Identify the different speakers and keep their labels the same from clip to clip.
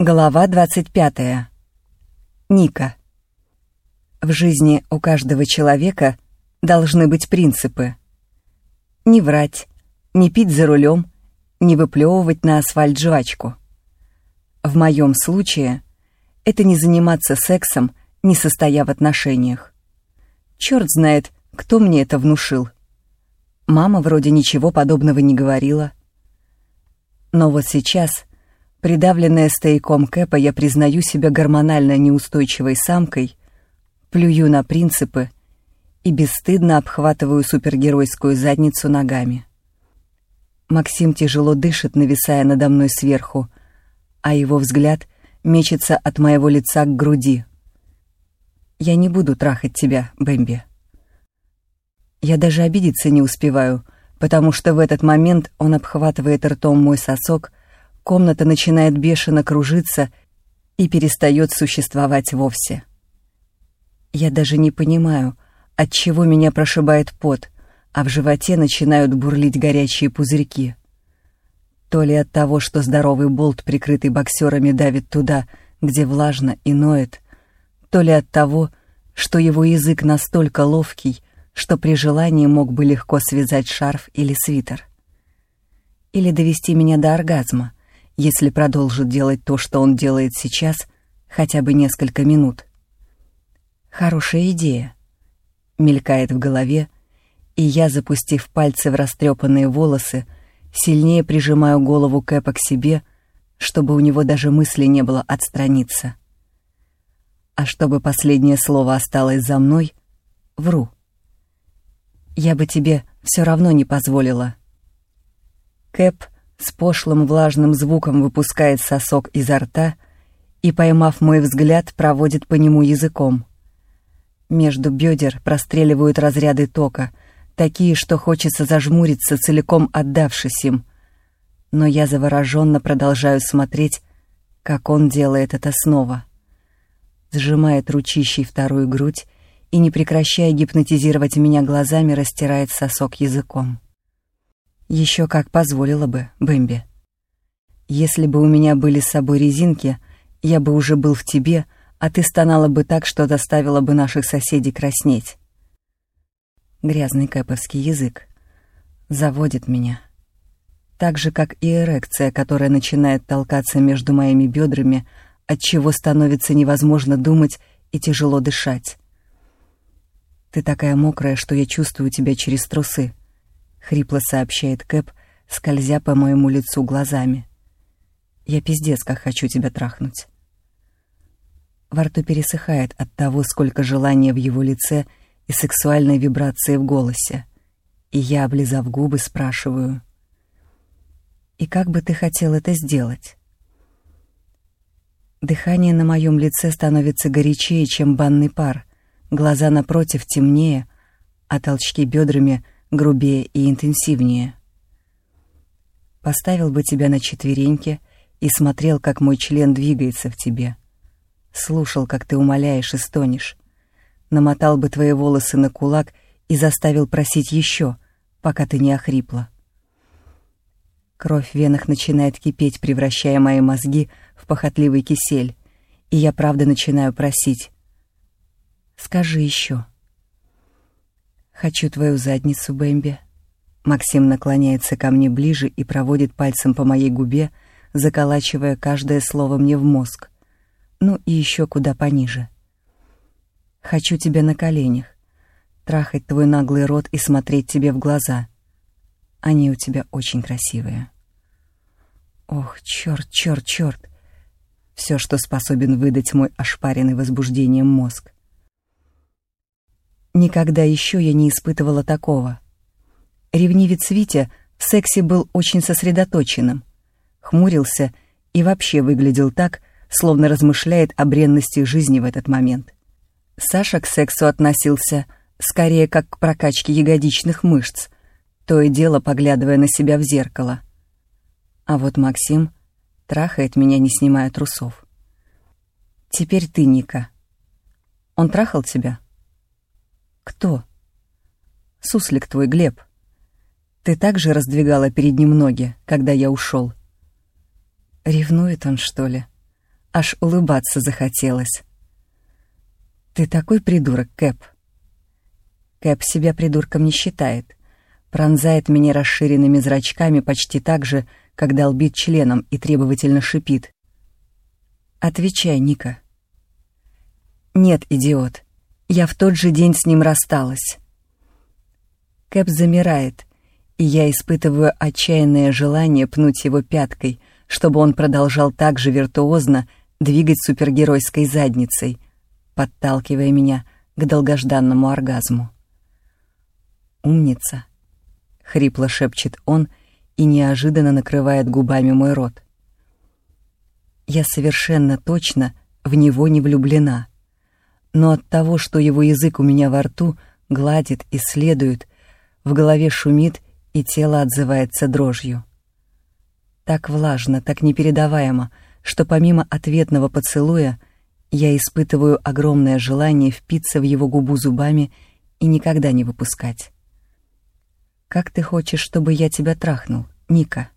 Speaker 1: Глава 25. Ника. В жизни у каждого человека должны быть принципы. Не врать, не пить за рулем, не выплевывать на асфальт жвачку. В моем случае это не заниматься сексом, не состоя в отношениях. Черт знает, кто мне это внушил. Мама вроде ничего подобного не говорила. Но вот сейчас Придавленная стояком Кэпа, я признаю себя гормонально неустойчивой самкой, плюю на принципы и бесстыдно обхватываю супергеройскую задницу ногами. Максим тяжело дышит, нависая надо мной сверху, а его взгляд мечется от моего лица к груди. «Я не буду трахать тебя, Бэмби». Я даже обидеться не успеваю, потому что в этот момент он обхватывает ртом мой сосок, комната начинает бешено кружиться и перестает существовать вовсе. Я даже не понимаю, от чего меня прошибает пот, а в животе начинают бурлить горячие пузырьки. То ли от того, что здоровый болт, прикрытый боксерами, давит туда, где влажно и ноет, то ли от того, что его язык настолько ловкий, что при желании мог бы легко связать шарф или свитер. Или довести меня до оргазма, если продолжит делать то, что он делает сейчас, хотя бы несколько минут. Хорошая идея. Мелькает в голове, и я, запустив пальцы в растрепанные волосы, сильнее прижимаю голову Кэпа к себе, чтобы у него даже мысли не было отстраниться. А чтобы последнее слово осталось за мной, вру. Я бы тебе все равно не позволила. Кэп — с пошлым влажным звуком выпускает сосок изо рта и, поймав мой взгляд, проводит по нему языком. Между бедер простреливают разряды тока, такие, что хочется зажмуриться, целиком отдавшись им. Но я завороженно продолжаю смотреть, как он делает это снова. Сжимает ручищей вторую грудь и, не прекращая гипнотизировать меня глазами, растирает сосок языком. Еще как позволила бы, Бэмби. Если бы у меня были с собой резинки, я бы уже был в тебе, а ты стонала бы так, что заставила бы наших соседей краснеть. Грязный кэповский язык. Заводит меня. Так же, как и эрекция, которая начинает толкаться между моими бедрами, от чего становится невозможно думать и тяжело дышать. Ты такая мокрая, что я чувствую тебя через трусы. — хрипло сообщает Кэп, скользя по моему лицу глазами. «Я пиздец, как хочу тебя трахнуть». Во рту пересыхает от того, сколько желания в его лице и сексуальной вибрации в голосе. И я, облизав губы, спрашиваю. «И как бы ты хотел это сделать?» Дыхание на моем лице становится горячее, чем банный пар, глаза напротив темнее, а толчки бедрами — грубее и интенсивнее. Поставил бы тебя на четвереньки и смотрел, как мой член двигается в тебе. Слушал, как ты умоляешь и стонешь. Намотал бы твои волосы на кулак и заставил просить еще, пока ты не охрипла. Кровь в венах начинает кипеть, превращая мои мозги в похотливый кисель, и я правда начинаю просить. «Скажи еще». «Хочу твою задницу, Бэмби». Максим наклоняется ко мне ближе и проводит пальцем по моей губе, заколачивая каждое слово мне в мозг. Ну и еще куда пониже. «Хочу тебя на коленях, трахать твой наглый рот и смотреть тебе в глаза. Они у тебя очень красивые». Ох, черт, черт, черт. Все, что способен выдать мой ошпаренный возбуждением мозг. Никогда еще я не испытывала такого. Ревнивец Витя в сексе был очень сосредоточенным, хмурился и вообще выглядел так, словно размышляет о бренности жизни в этот момент. Саша к сексу относился скорее как к прокачке ягодичных мышц, то и дело поглядывая на себя в зеркало. А вот Максим трахает меня, не снимая трусов. «Теперь ты, Ника. Он трахал тебя?» «Кто?» «Суслик твой, Глеб. Ты также раздвигала перед ним ноги, когда я ушел?» «Ревнует он, что ли?» аж улыбаться захотелось. «Ты такой придурок, Кэп!» Кэп себя придурком не считает. Пронзает меня расширенными зрачками почти так же, как долбит членом и требовательно шипит. «Отвечай, Ника». «Нет, идиот. Я в тот же день с ним рассталась». Кэп замирает, и я испытываю отчаянное желание пнуть его пяткой, чтобы он продолжал так же виртуозно двигать супергеройской задницей, подталкивая меня к долгожданному оргазму. «Умница!» — хрипло шепчет он и неожиданно накрывает губами мой рот. Я совершенно точно в него не влюблена, но от того, что его язык у меня во рту гладит, исследует, в голове шумит и тело отзывается дрожью. Так влажно, так непередаваемо, что помимо ответного поцелуя я испытываю огромное желание впиться в его губу зубами и никогда не выпускать. «Как ты хочешь, чтобы я тебя трахнул, Ника?»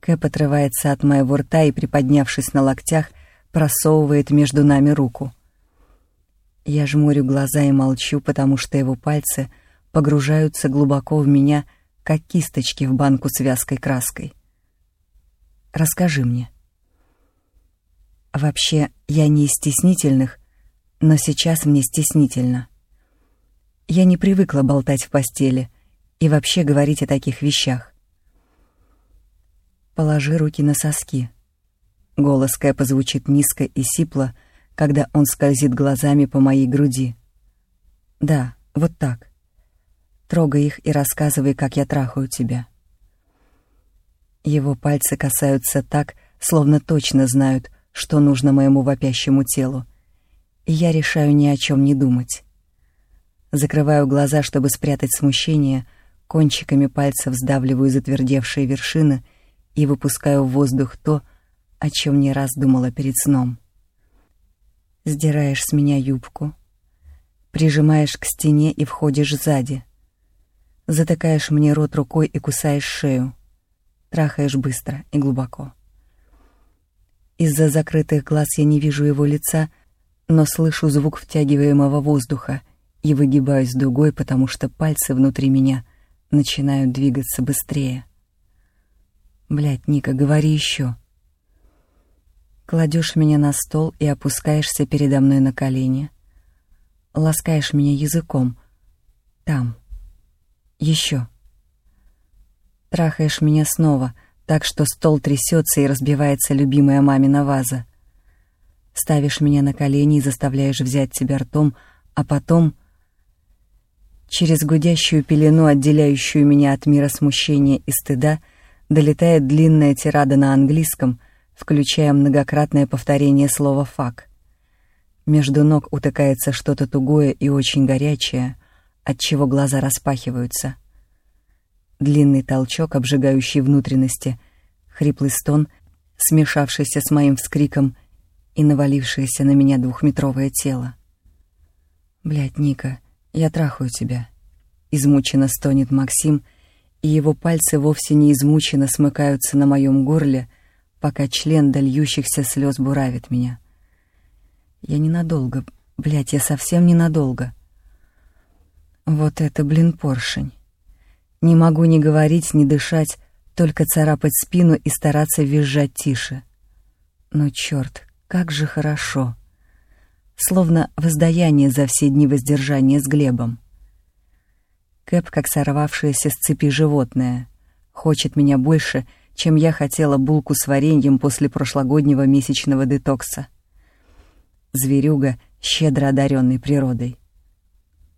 Speaker 1: Кэп отрывается от моего рта и, приподнявшись на локтях, просовывает между нами руку. Я жмурю глаза и молчу, потому что его пальцы погружаются глубоко в меня, как кисточки в банку с вязкой краской. «Расскажи мне». Вообще, я не из стеснительных, но сейчас мне стеснительно. Я не привыкла болтать в постели — и вообще говорить о таких вещах. Положи руки на соски. Голос Кэпа звучит низко и сипло, когда он скользит глазами по моей груди. Да, вот так. Трогай их и рассказывай, как я трахаю тебя. Его пальцы касаются так, словно точно знают, что нужно моему вопящему телу, и я решаю ни о чем не думать. Закрываю глаза, чтобы спрятать смущение — кончиками пальцев сдавливаю затвердевшие вершины и выпускаю в воздух то, о чем не раз думала перед сном. Сдираешь с меня юбку, прижимаешь к стене и входишь сзади. Затыкаешь мне рот рукой и кусаешь шею. Трахаешь быстро и глубоко. Из-за закрытых глаз я не вижу его лица, но слышу звук втягиваемого воздуха и выгибаюсь дугой, потому что пальцы внутри меня начинают двигаться быстрее. Блядь, Ника, говори еще. Кладешь меня на стол и опускаешься передо мной на колени. Ласкаешь меня языком. Там. Еще. Трахаешь меня снова, так что стол трясется и разбивается любимая мамина ваза. Ставишь меня на колени и заставляешь взять тебя ртом, а потом Через гудящую пелену, отделяющую меня от мира смущения и стыда, долетает длинная тирада на английском, включая многократное повторение слова «фак». Между ног утыкается что-то тугое и очень горячее, от чего глаза распахиваются. Длинный толчок, обжигающий внутренности, хриплый стон, смешавшийся с моим вскриком и навалившееся на меня двухметровое тело. Блядь, Ника, «Я трахаю тебя», — измученно стонет Максим, и его пальцы вовсе не измученно смыкаются на моем горле, пока член до слез буравит меня. Я ненадолго, блядь, я совсем ненадолго. Вот это, блин, поршень. Не могу ни говорить, ни дышать, только царапать спину и стараться визжать тише. Но черт, как же хорошо словно воздаяние за все дни воздержания с Глебом. Кэп, как сорвавшееся с цепи животное, хочет меня больше, чем я хотела булку с вареньем после прошлогоднего месячного детокса. Зверюга, щедро одаренный природой.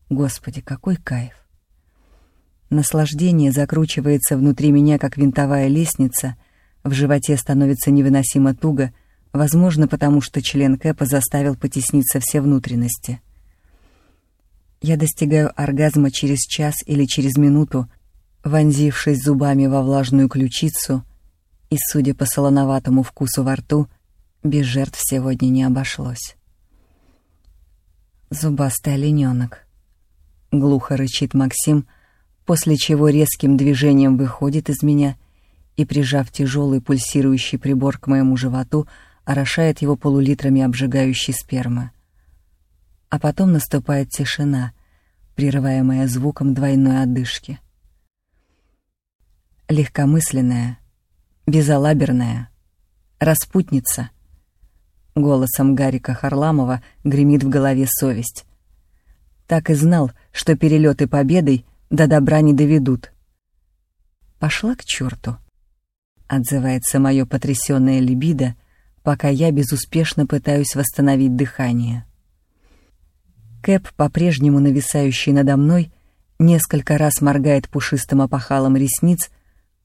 Speaker 1: Господи, какой кайф! Наслаждение закручивается внутри меня, как винтовая лестница, в животе становится невыносимо туго — Возможно, потому что член Кэпа заставил потесниться все внутренности. Я достигаю оргазма через час или через минуту, вонзившись зубами во влажную ключицу, и, судя по солоноватому вкусу во рту, без жертв сегодня не обошлось. «Зубастый олененок», — глухо рычит Максим, после чего резким движением выходит из меня и, прижав тяжелый пульсирующий прибор к моему животу, орошает его полулитрами обжигающей спермы. А потом наступает тишина, прерываемая звуком двойной одышки. Легкомысленная, безалаберная, распутница. Голосом Гарика Харламова гремит в голове совесть. Так и знал, что перелеты победой до добра не доведут. Пошла к черту. Отзывается мое потрясенное либидо, пока я безуспешно пытаюсь восстановить дыхание. Кэп, по-прежнему нависающий надо мной, несколько раз моргает пушистым опахалом ресниц,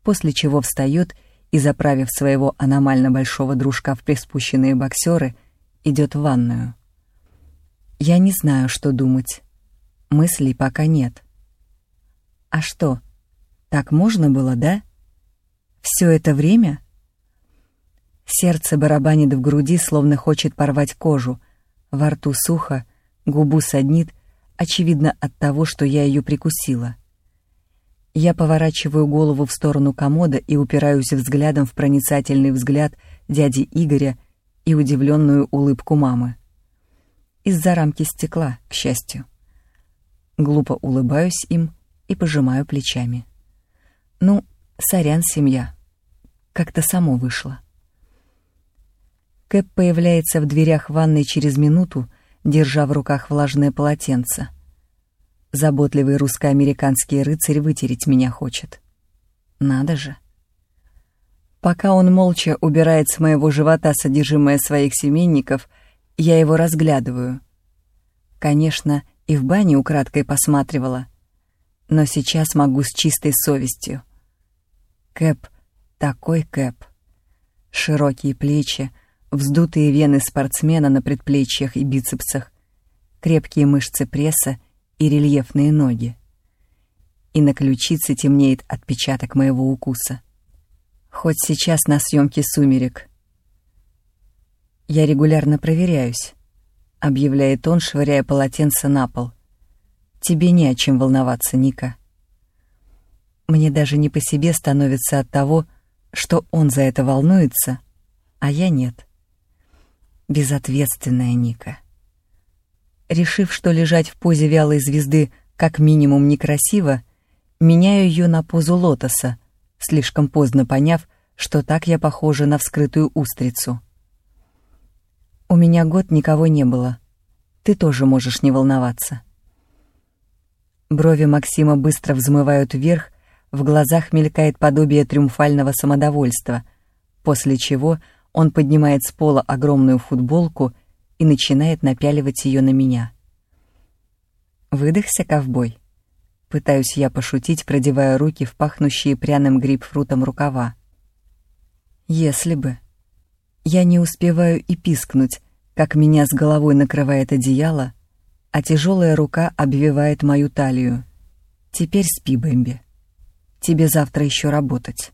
Speaker 1: после чего встает и, заправив своего аномально большого дружка в приспущенные боксеры, идет в ванную. Я не знаю, что думать. Мыслей пока нет. А что, так можно было, да? Все это время? Сердце барабанит в груди, словно хочет порвать кожу. Во рту сухо, губу саднит, очевидно от того, что я ее прикусила. Я поворачиваю голову в сторону комода и упираюсь взглядом в проницательный взгляд дяди Игоря и удивленную улыбку мамы. Из-за рамки стекла, к счастью. Глупо улыбаюсь им и пожимаю плечами. Ну, сорян, семья. Как-то само вышло. Кэп появляется в дверях ванной через минуту, держа в руках влажное полотенце. Заботливый русско-американский рыцарь вытереть меня хочет. Надо же. Пока он молча убирает с моего живота содержимое своих семейников, я его разглядываю. Конечно, и в бане украдкой посматривала, но сейчас могу с чистой совестью. Кэп такой Кэп. Широкие плечи, вздутые вены спортсмена на предплечьях и бицепсах, крепкие мышцы пресса и рельефные ноги. И на ключице темнеет отпечаток моего укуса. Хоть сейчас на съемке «Сумерек». «Я регулярно проверяюсь», — объявляет он, швыряя полотенце на пол. «Тебе не о чем волноваться, Ника». Мне даже не по себе становится от того, что он за это волнуется, а я нет. Безответственная Ника. Решив, что лежать в позе вялой звезды как минимум некрасиво, меняю ее на позу лотоса, слишком поздно поняв, что так я похожа на вскрытую устрицу. У меня год никого не было. Ты тоже можешь не волноваться. Брови Максима быстро взмывают вверх, в глазах мелькает подобие триумфального самодовольства, после чего он поднимает с пола огромную футболку и начинает напяливать ее на меня. «Выдохся, ковбой?» Пытаюсь я пошутить, продевая руки в пахнущие пряным грейпфрутом рукава. «Если бы...» Я не успеваю и пискнуть, как меня с головой накрывает одеяло, а тяжелая рука обвивает мою талию. «Теперь спи, Бэмби». Тебе завтра еще работать.